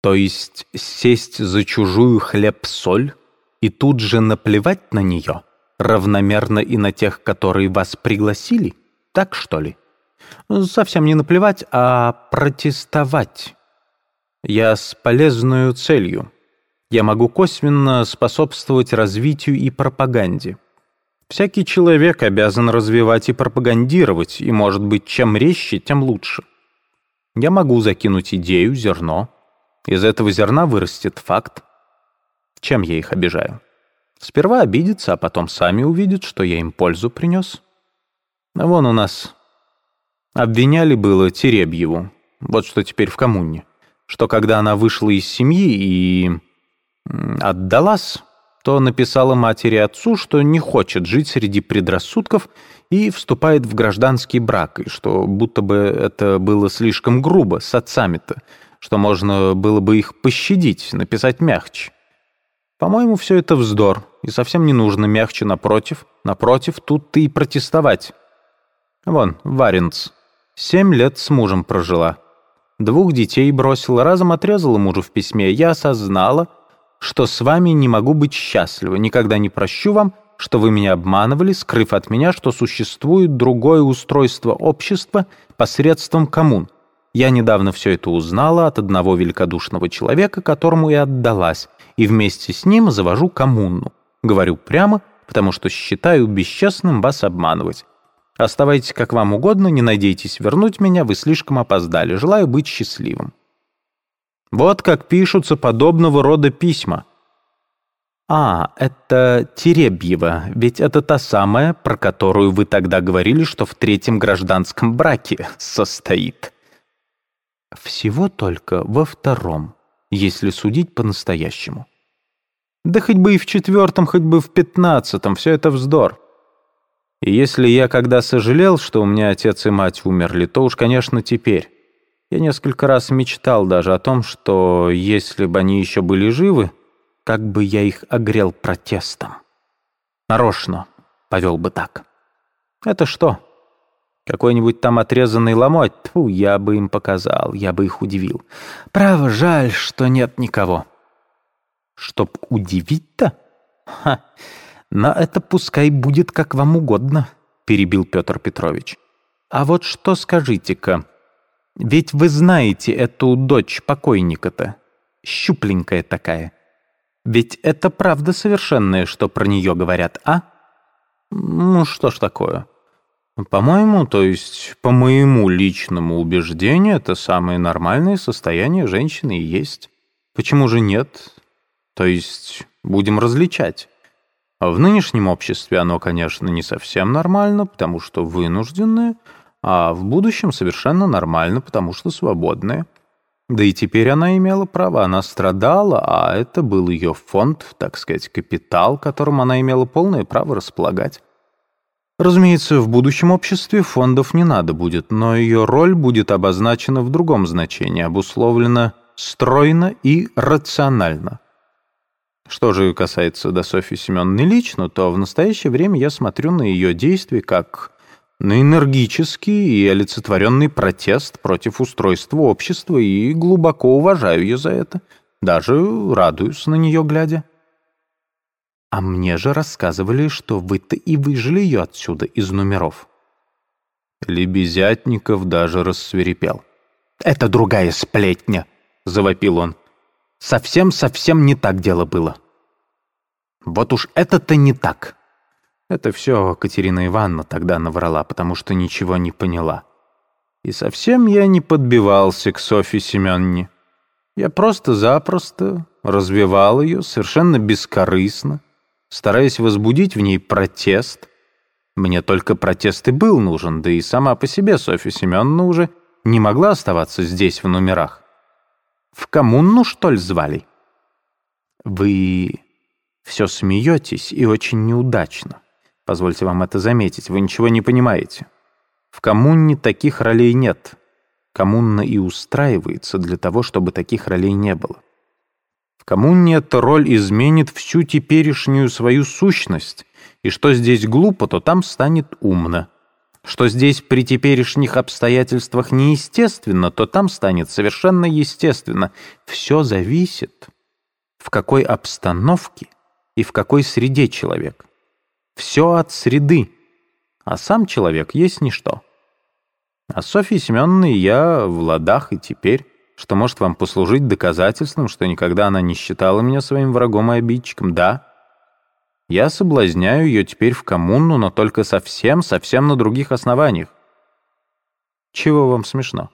То есть сесть за чужую хлеб-соль и тут же наплевать на нее, равномерно и на тех, которые вас пригласили? Так что ли? Совсем не наплевать, а протестовать. Я с полезную целью. Я могу косвенно способствовать развитию и пропаганде. Всякий человек обязан развивать и пропагандировать, и, может быть, чем резче, тем лучше. Я могу закинуть идею, зерно. Из этого зерна вырастет факт. Чем я их обижаю? Сперва обидятся, а потом сами увидят, что я им пользу принес. Вон у нас обвиняли было Теребьеву, вот что теперь в коммуне, что когда она вышла из семьи и отдалась, то написала матери отцу, что не хочет жить среди предрассудков и вступает в гражданский брак, и что будто бы это было слишком грубо с отцами-то, что можно было бы их пощадить, написать мягче. По-моему, все это вздор, и совсем не нужно мягче напротив. Напротив, тут ты и протестовать. Вон, Варенц. Семь лет с мужем прожила. Двух детей бросила, разом отрезала мужу в письме. Я осознала, что с вами не могу быть счастлива, никогда не прощу вам, что вы меня обманывали, скрыв от меня, что существует другое устройство общества посредством коммун. Я недавно все это узнала от одного великодушного человека, которому я отдалась, и вместе с ним завожу коммуну. Говорю прямо, потому что считаю бесчестным вас обманывать. Оставайтесь как вам угодно, не надейтесь вернуть меня, вы слишком опоздали. Желаю быть счастливым. Вот как пишутся подобного рода письма. «А, это Теребьева, ведь это та самая, про которую вы тогда говорили, что в третьем гражданском браке состоит». Всего только во втором, если судить по-настоящему. Да хоть бы и в четвертом, хоть бы в пятнадцатом, все это вздор. И если я когда сожалел, что у меня отец и мать умерли, то уж, конечно, теперь. Я несколько раз мечтал даже о том, что если бы они еще были живы, как бы я их огрел протестом. Нарочно повел бы так. Это что? Какой-нибудь там отрезанный ломоть? Тьфу, я бы им показал, я бы их удивил. Право, жаль, что нет никого. Чтоб удивить-то? Ха, но это пускай будет как вам угодно, перебил Петр Петрович. А вот что скажите-ка, ведь вы знаете эту дочь покойника-то, щупленькая такая. Ведь это правда совершенная, что про нее говорят, а? Ну, что ж такое? По-моему, то есть, по моему личному убеждению, это самое нормальное состояние женщины и есть. Почему же нет? То есть, будем различать. В нынешнем обществе оно, конечно, не совсем нормально, потому что вынужденное — а в будущем совершенно нормально, потому что свободная. Да и теперь она имела право, она страдала, а это был ее фонд, так сказать, капитал, которым она имела полное право располагать. Разумеется, в будущем обществе фондов не надо будет, но ее роль будет обозначена в другом значении, обусловлена стройно и рационально. Что же касается до Софьи Семеновны лично, то в настоящее время я смотрю на ее действия как на энергический и олицетворенный протест против устройства общества и глубоко уважаю ее за это. Даже радуюсь на нее глядя. А мне же рассказывали, что вы-то и выжили ее отсюда, из номеров. Лебезятников даже рассверепел. «Это другая сплетня», — завопил он. «Совсем-совсем не так дело было». «Вот уж это-то не так. Это все Катерина Ивановна тогда наврала, потому что ничего не поняла. И совсем я не подбивался к Софье Семеновне. Я просто-запросто развивал ее совершенно бескорыстно, стараясь возбудить в ней протест. Мне только протест и был нужен, да и сама по себе Софья Семеновна уже не могла оставаться здесь в номерах. В коммуну, что ли, звали? Вы все смеетесь и очень неудачно. Позвольте вам это заметить, вы ничего не понимаете. В коммуне таких ролей нет. Коммуна и устраивается для того, чтобы таких ролей не было. Коммуне эта роль изменит всю теперешнюю свою сущность, и что здесь глупо, то там станет умно. Что здесь при теперешних обстоятельствах неестественно, то там станет совершенно естественно. Все зависит, в какой обстановке и в какой среде человек. Все от среды, а сам человек есть ничто. А Софья Семеновна и я в ладах и теперь, что может вам послужить доказательством, что никогда она не считала меня своим врагом и обидчиком. Да, я соблазняю ее теперь в коммуну, но только совсем-совсем на других основаниях. Чего вам смешно?